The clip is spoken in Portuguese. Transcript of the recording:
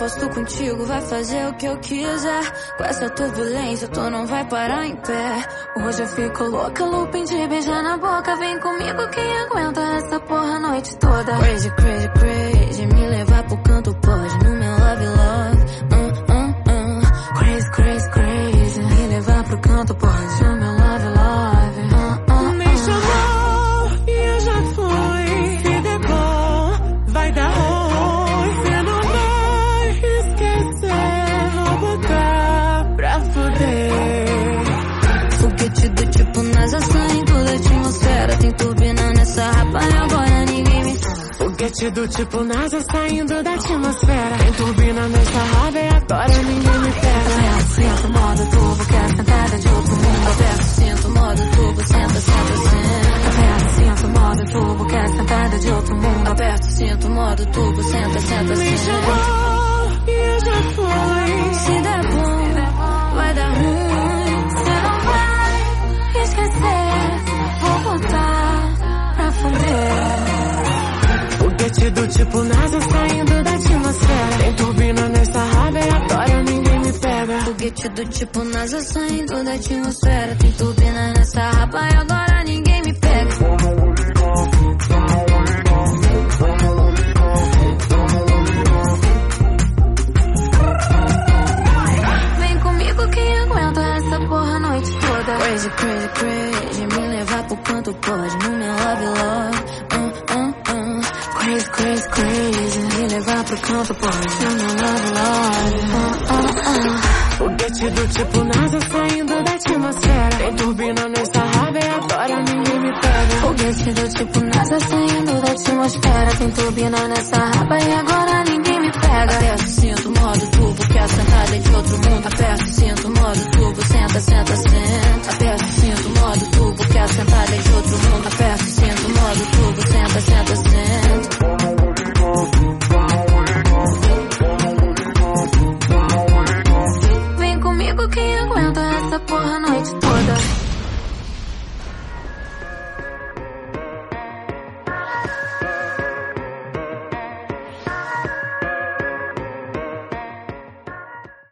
Aposto contigo, vai fazer o que eu quiser. Com essa turbulência, tu não vai parar em pé. Hoje eu fico louca, looping de beijar na boca. Vem comigo, quem aguenta essa porra a noite toda. Crazy, crazy, crazy. Do tipo NASA saindo da atmosfera. Tem turbina nessa raba e agora ninguém me pega. Senta, modo turbo, quer sentada de outro mundo. Aperta, senta, modo turbo, senta, senta, senta. Aperta, senta, modo turbo, quer sentada de outro mundo. Aperta, senta, modo turbo, senta, senta, senta. Tipo NASA saindo da atmosfera. Tem turbina nessa raba e agora ninguém me pega. Foguete do tipo NASA saindo da atmosfera. Tem turbina nessa raba e agora ninguém me pega. Vem comigo quem aguenta essa porra a noite toda. Crazy, crazy, crazy. Me levar pro canto pode. No meu love, love. Uh, uh. Crazy, crazy, crazy. Me levar pro canto pode. No meu love, love. Uh, uh, uh. Foguete do tipo NASA saindo da atmosfera. Tem turbina nessa raba e agora ninguém me pega. Foguete do tipo NASA saindo da atmosfera. Tem turbina nessa raba e agora